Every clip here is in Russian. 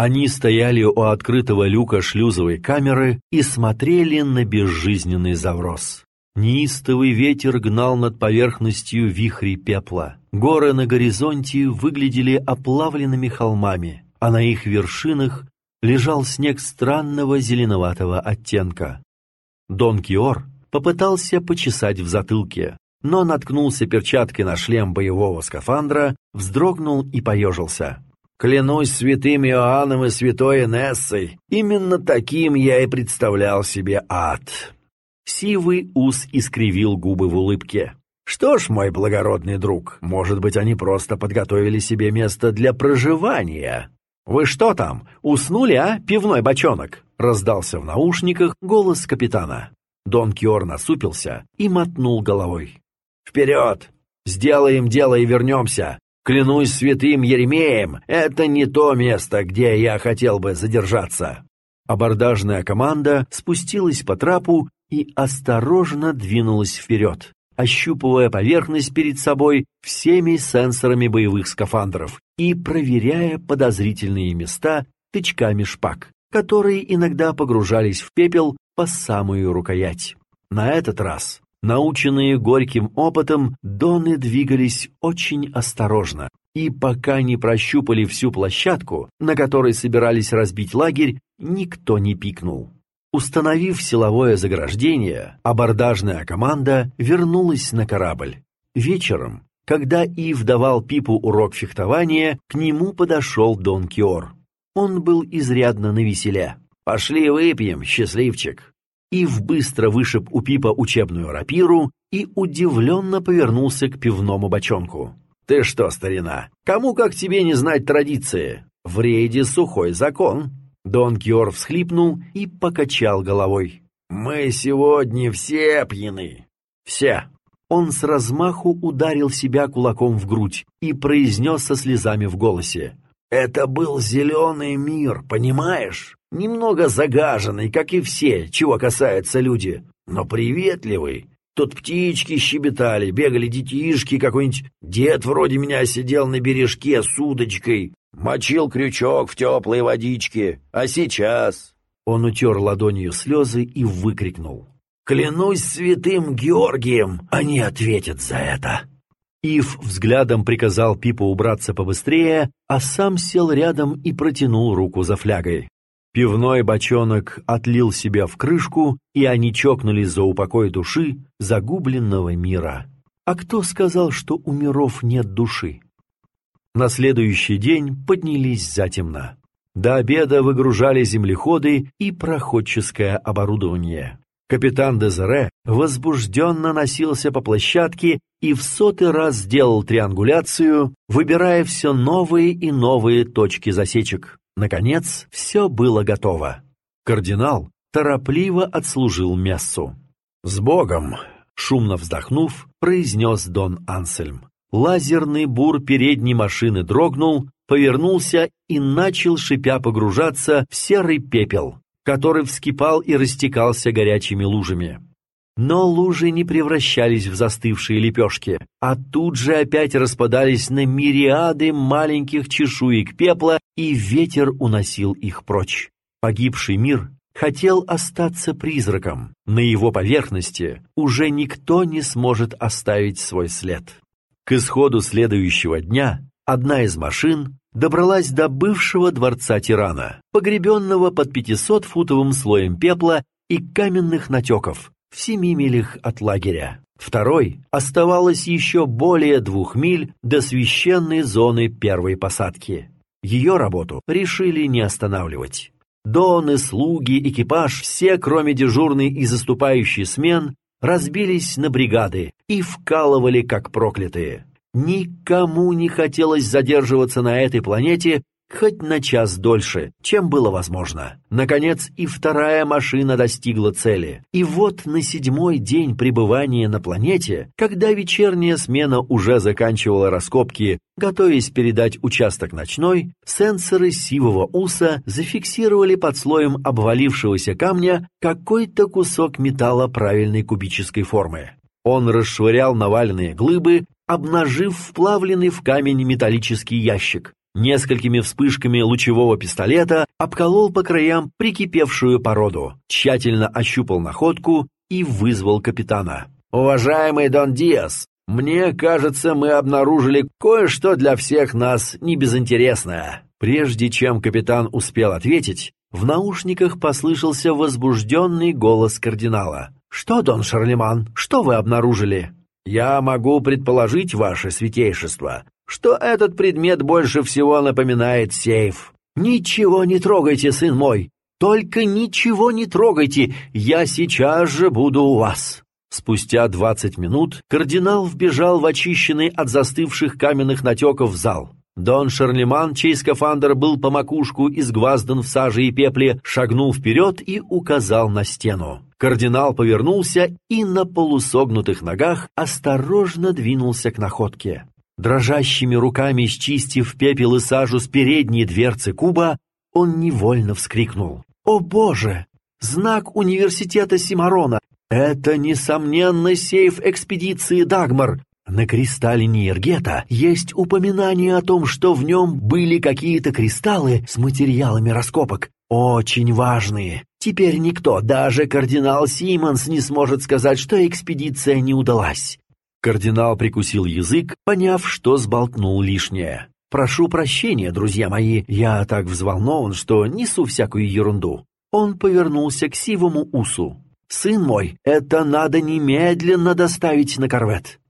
Они стояли у открытого люка шлюзовой камеры и смотрели на безжизненный заврос. Неистовый ветер гнал над поверхностью вихри пепла. Горы на горизонте выглядели оплавленными холмами, а на их вершинах лежал снег странного зеленоватого оттенка. Дон Киор попытался почесать в затылке, но наткнулся перчаткой на шлем боевого скафандра, вздрогнул и поежился. Клянусь святым Иоанном и святой Энессой, именно таким я и представлял себе ад. Сивый ус искривил губы в улыбке. «Что ж, мой благородный друг, может быть, они просто подготовили себе место для проживания?» «Вы что там, уснули, а, пивной бочонок?» Раздался в наушниках голос капитана. Дон Киор насупился и мотнул головой. «Вперед! Сделаем дело и вернемся! Клянусь святым Еремеем, это не то место, где я хотел бы задержаться. Абордажная команда спустилась по трапу и осторожно двинулась вперед, ощупывая поверхность перед собой всеми сенсорами боевых скафандров и проверяя подозрительные места тычками шпаг, которые иногда погружались в пепел по самую рукоять. На этот раз Наученные горьким опытом, доны двигались очень осторожно, и пока не прощупали всю площадку, на которой собирались разбить лагерь, никто не пикнул. Установив силовое заграждение, абордажная команда вернулась на корабль. Вечером, когда Ив давал Пипу урок фехтования, к нему подошел Дон Киор. Он был изрядно навеселе. «Пошли выпьем, счастливчик!» Ив быстро вышиб у Пипа учебную рапиру и удивленно повернулся к пивному бочонку. «Ты что, старина, кому как тебе не знать традиции? В рейде сухой закон». Дон Кьор всхлипнул и покачал головой. «Мы сегодня все пьяны. Все». Он с размаху ударил себя кулаком в грудь и произнес со слезами в голосе. «Это был зеленый мир, понимаешь? Немного загаженный, как и все, чего касается люди, но приветливый. Тут птички щебетали, бегали детишки, какой-нибудь дед вроде меня сидел на бережке с удочкой, мочил крючок в теплой водичке. А сейчас...» Он утер ладонью слезы и выкрикнул. «Клянусь святым Георгием, они ответят за это!» Ив взглядом приказал Пипу убраться побыстрее, а сам сел рядом и протянул руку за флягой. Пивной бочонок отлил себя в крышку, и они чокнулись за упокой души загубленного мира. А кто сказал, что у миров нет души? На следующий день поднялись затемно. До обеда выгружали землеходы и проходческое оборудование. Капитан Дезере возбужденно носился по площадке и в сотый раз сделал триангуляцию, выбирая все новые и новые точки засечек. Наконец, все было готово. Кардинал торопливо отслужил мессу. «С Богом!» — шумно вздохнув, произнес Дон Ансельм. Лазерный бур передней машины дрогнул, повернулся и начал, шипя, погружаться в серый пепел, который вскипал и растекался горячими лужами. Но лужи не превращались в застывшие лепешки, а тут же опять распадались на мириады маленьких чешуек пепла, и ветер уносил их прочь. Погибший мир хотел остаться призраком. На его поверхности уже никто не сможет оставить свой след. К исходу следующего дня одна из машин добралась до бывшего дворца тирана, погребенного под 500-футовым слоем пепла и каменных натеков, в семи милях от лагеря. Второй оставалось еще более двух миль до священной зоны первой посадки. Ее работу решили не останавливать. Доны, слуги, экипаж, все, кроме дежурной и заступающей смен, разбились на бригады и вкалывали как проклятые. Никому не хотелось задерживаться на этой планете хоть на час дольше, чем было возможно. Наконец и вторая машина достигла цели. И вот на седьмой день пребывания на планете, когда вечерняя смена уже заканчивала раскопки, готовясь передать участок ночной, сенсоры сивого уса зафиксировали под слоем обвалившегося камня какой-то кусок металла правильной кубической формы. Он расшвырял наваленные глыбы, обнажив вплавленный в камень металлический ящик, Несколькими вспышками лучевого пистолета обколол по краям прикипевшую породу, тщательно ощупал находку и вызвал капитана. «Уважаемый Дон Диас, мне кажется, мы обнаружили кое-что для всех нас небезынтересное». Прежде чем капитан успел ответить, в наушниках послышался возбужденный голос кардинала. «Что, Дон Шарлеман, что вы обнаружили?» «Я могу предположить, ваше святейшество, что этот предмет больше всего напоминает сейф. Ничего не трогайте, сын мой, только ничего не трогайте, я сейчас же буду у вас». Спустя двадцать минут кардинал вбежал в очищенный от застывших каменных натеков зал. Дон Шарлеман, чей скафандр был по макушку изгваздан в саже и пепле, шагнул вперед и указал на стену. Кардинал повернулся и на полусогнутых ногах осторожно двинулся к находке. Дрожащими руками счистив пепел и сажу с передней дверцы куба, он невольно вскрикнул. «О боже! Знак университета Симарона! Это, несомненно, сейф экспедиции Дагмар! На кристалле Ниергета есть упоминание о том, что в нем были какие-то кристаллы с материалами раскопок. Очень важные. Теперь никто, даже кардинал Симмонс, не сможет сказать, что экспедиция не удалась. Кардинал прикусил язык, поняв, что сболтнул лишнее. «Прошу прощения, друзья мои, я так взволнован, что несу всякую ерунду». Он повернулся к сивому усу. «Сын мой, это надо немедленно доставить на корвет.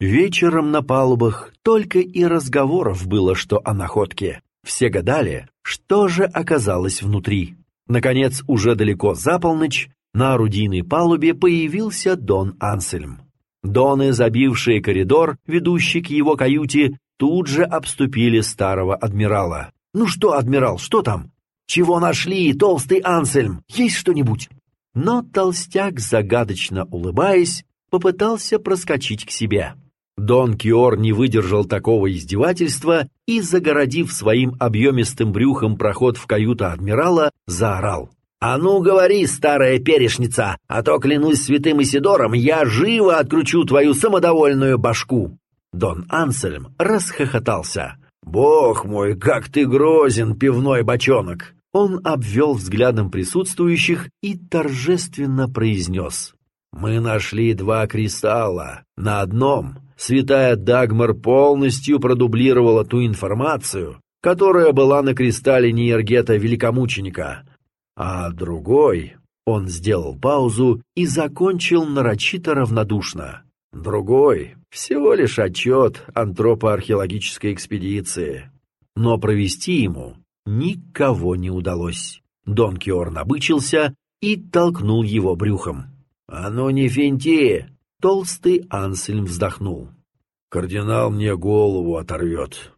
Вечером на палубах только и разговоров было, что о находке. Все гадали, что же оказалось внутри. Наконец, уже далеко за полночь, на орудийной палубе появился Дон Ансельм. Доны, забившие коридор, ведущий к его каюте, тут же обступили старого адмирала. «Ну что, адмирал, что там? Чего нашли, толстый Ансельм? Есть что-нибудь?» Но толстяк, загадочно улыбаясь, попытался проскочить к себе. Дон Киор не выдержал такого издевательства и, загородив своим объемистым брюхом проход в каюту адмирала, заорал. «А ну, говори, старая перешница, а то, клянусь святым Исидором, я живо откручу твою самодовольную башку!» Дон Ансельм расхохотался. «Бог мой, как ты грозен, пивной бочонок!» Он обвел взглядом присутствующих и торжественно произнес. «Мы нашли два кристалла. На одном святая Дагмар полностью продублировала ту информацию, которая была на кристалле Ниергета Великомученика, а другой... Он сделал паузу и закончил нарочито равнодушно. Другой — всего лишь отчет антропоархеологической экспедиции. Но провести ему никого не удалось. Дон Киор набычился и толкнул его брюхом. «А ну не финти!» Толстый Ансельм вздохнул. «Кардинал мне голову оторвет».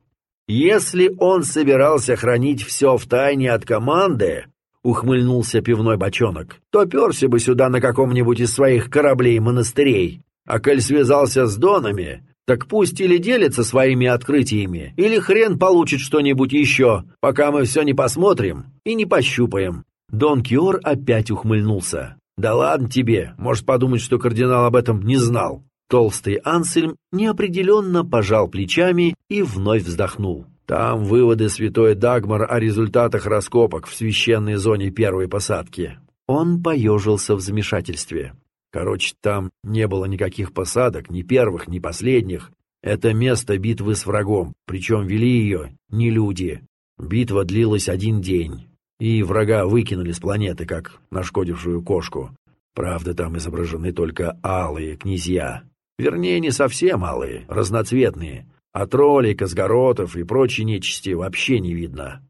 «Если он собирался хранить все в тайне от команды, — ухмыльнулся пивной бочонок, — то перся бы сюда на каком-нибудь из своих кораблей-монастырей. А коль связался с донами, так пусть или делится своими открытиями, или хрен получит что-нибудь еще, пока мы все не посмотрим и не пощупаем». Дон Киор опять ухмыльнулся. «Да ладно тебе, может подумать, что кардинал об этом не знал». Толстый Ансельм неопределенно пожал плечами и вновь вздохнул. «Там выводы святой Дагмар о результатах раскопок в священной зоне первой посадки». Он поежился в замешательстве. Короче, там не было никаких посадок, ни первых, ни последних. Это место битвы с врагом, причем вели ее не люди. Битва длилась один день и врага выкинули с планеты, как нашкодившую кошку. Правда, там изображены только алые князья. Вернее, не совсем алые, разноцветные. А троллей, косгородов и прочей нечисти вообще не видно.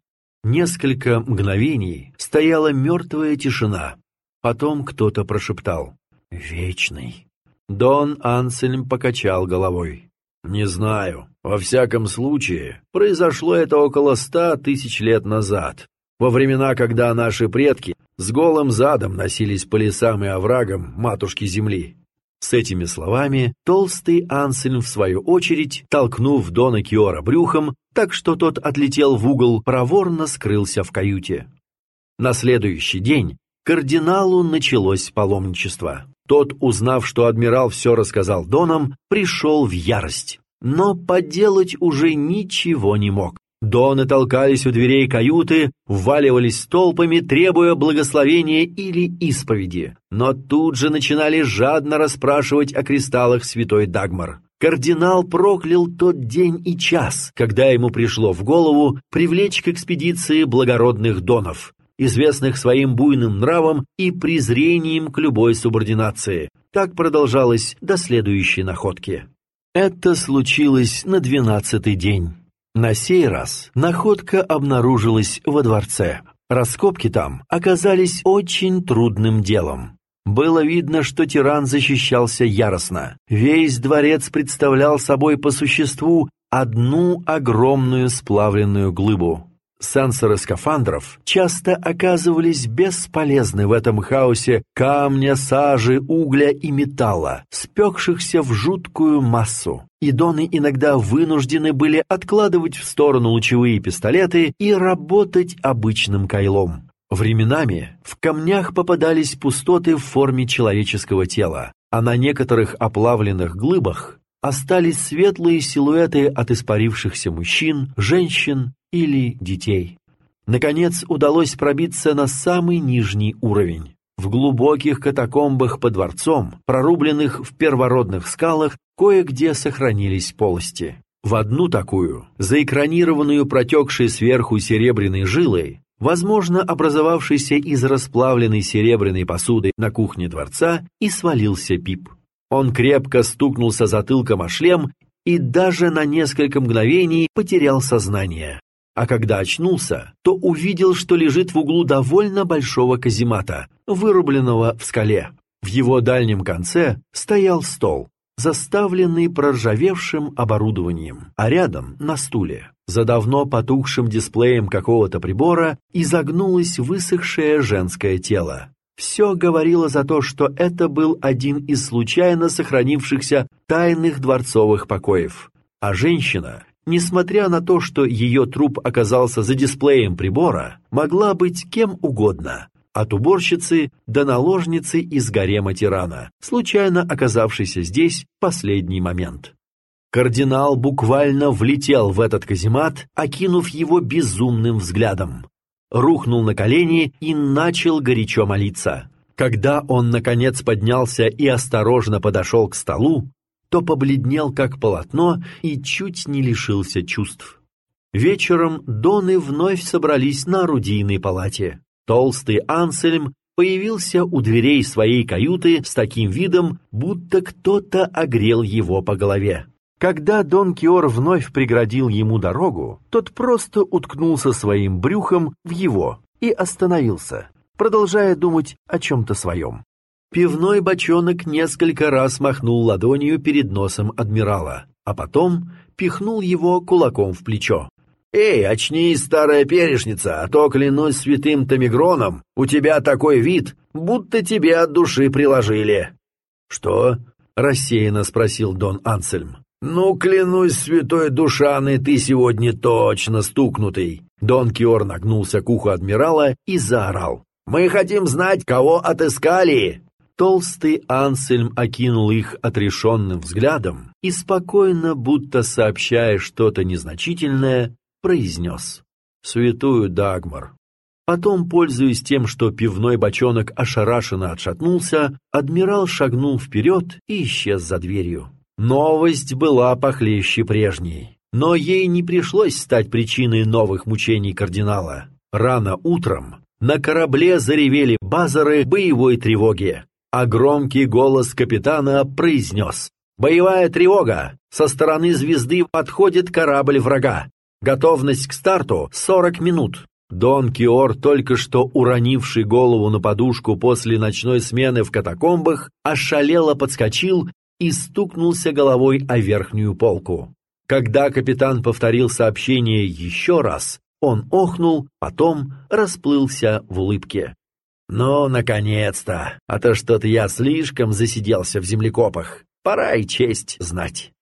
Несколько мгновений стояла мертвая тишина. Потом кто-то прошептал «Вечный». Дон Ансельм покачал головой. «Не знаю. Во всяком случае, произошло это около ста тысяч лет назад во времена, когда наши предки с голым задом носились по лесам и оврагам матушки земли. С этими словами толстый Ансельм, в свою очередь, толкнув Дона Киора брюхом, так что тот отлетел в угол, проворно скрылся в каюте. На следующий день кардиналу началось паломничество. Тот, узнав, что адмирал все рассказал Донам, пришел в ярость. Но поделать уже ничего не мог. Доны толкались у дверей каюты, вваливались толпами, требуя благословения или исповеди, но тут же начинали жадно расспрашивать о кристаллах святой Дагмар. Кардинал проклял тот день и час, когда ему пришло в голову привлечь к экспедиции благородных донов, известных своим буйным нравом и презрением к любой субординации. Так продолжалось до следующей находки. Это случилось на двенадцатый день. На сей раз находка обнаружилась во дворце. Раскопки там оказались очень трудным делом. Было видно, что тиран защищался яростно. Весь дворец представлял собой по существу одну огромную сплавленную глыбу. Сенсоры скафандров часто оказывались бесполезны в этом хаосе камня, сажи, угля и металла, спекшихся в жуткую массу. И доны иногда вынуждены были откладывать в сторону лучевые пистолеты и работать обычным кайлом. Временами в камнях попадались пустоты в форме человеческого тела, а на некоторых оплавленных глыбах остались светлые силуэты от испарившихся мужчин, женщин или детей. Наконец удалось пробиться на самый нижний уровень. В глубоких катакомбах под дворцом, прорубленных в первородных скалах, кое-где сохранились полости. В одну такую, заэкранированную протекшей сверху серебряной жилой, возможно, образовавшейся из расплавленной серебряной посуды на кухне дворца, и свалился Пип. Он крепко стукнулся затылком о шлем и даже на несколько мгновений потерял сознание. А когда очнулся, то увидел, что лежит в углу довольно большого каземата, вырубленного в скале. В его дальнем конце стоял стол, заставленный проржавевшим оборудованием, а рядом, на стуле, за давно потухшим дисплеем какого-то прибора, изогнулось высохшее женское тело. Все говорило за то, что это был один из случайно сохранившихся тайных дворцовых покоев. А женщина, несмотря на то, что ее труп оказался за дисплеем прибора, могла быть кем угодно, от уборщицы до наложницы из гарема тирана, случайно оказавшейся здесь в последний момент. Кардинал буквально влетел в этот каземат, окинув его безумным взглядом рухнул на колени и начал горячо молиться. Когда он, наконец, поднялся и осторожно подошел к столу, то побледнел, как полотно, и чуть не лишился чувств. Вечером Доны вновь собрались на орудийной палате. Толстый Ансельм появился у дверей своей каюты с таким видом, будто кто-то огрел его по голове. Когда Дон Киор вновь преградил ему дорогу, тот просто уткнулся своим брюхом в его и остановился, продолжая думать о чем-то своем. Пивной бочонок несколько раз махнул ладонью перед носом адмирала, а потом пихнул его кулаком в плечо. «Эй, очнись, старая перешница, а то, клянусь святым Томигроном, у тебя такой вид, будто тебе от души приложили». «Что?» — рассеянно спросил Дон Ансельм. «Ну, клянусь, святой Душаны, ты сегодня точно стукнутый!» Дон Киор нагнулся к уху адмирала и заорал. «Мы хотим знать, кого отыскали!» Толстый Ансельм окинул их отрешенным взглядом и спокойно, будто сообщая что-то незначительное, произнес «Святую Дагмар». Потом, пользуясь тем, что пивной бочонок ошарашенно отшатнулся, адмирал шагнул вперед и исчез за дверью. Новость была похлеще прежней, но ей не пришлось стать причиной новых мучений кардинала. Рано утром на корабле заревели базары боевой тревоги, а громкий голос капитана произнес «Боевая тревога! Со стороны звезды подходит корабль врага. Готовность к старту 40 минут». Дон Киор, только что уронивший голову на подушку после ночной смены в катакомбах, ошалело подскочил и стукнулся головой о верхнюю полку. Когда капитан повторил сообщение еще раз, он охнул, потом расплылся в улыбке. «Ну, наконец-то! А то что-то я слишком засиделся в землекопах. Пора и честь знать».